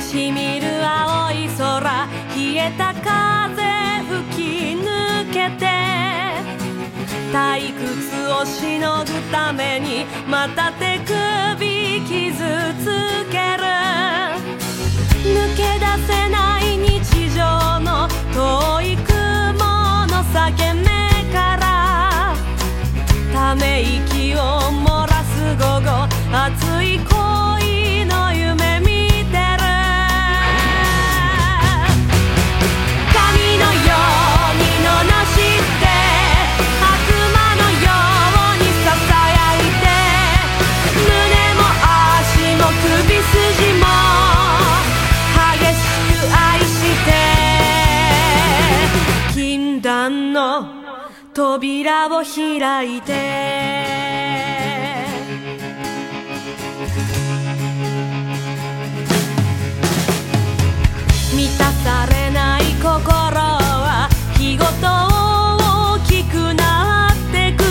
しみる青い空冷えた風吹き抜けて退屈をしのぐためにまた手首傷つける。抜け出せない日常の遠い雲の裂け目からため息を漏らす午後扉を開いて。満たされない心は日ごと大きくなってく。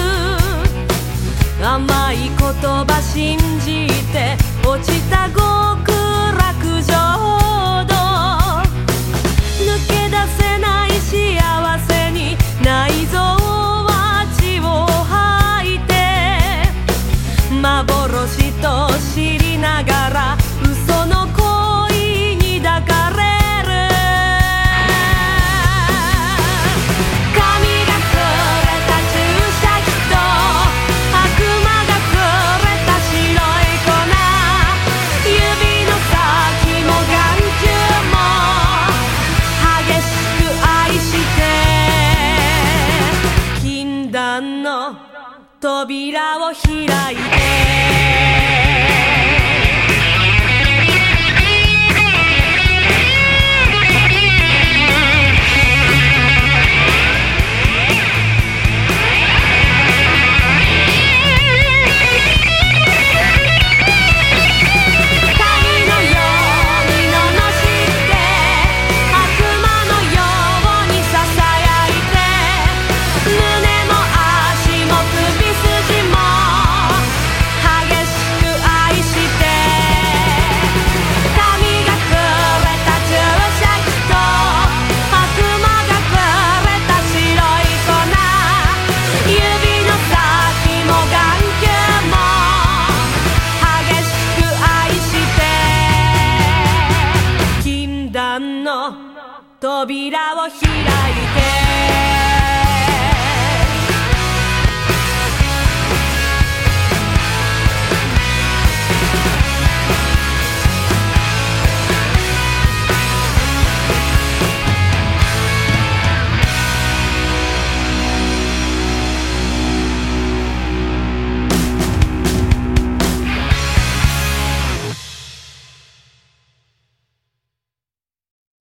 甘い言葉信じて扉を開いて扉を開いて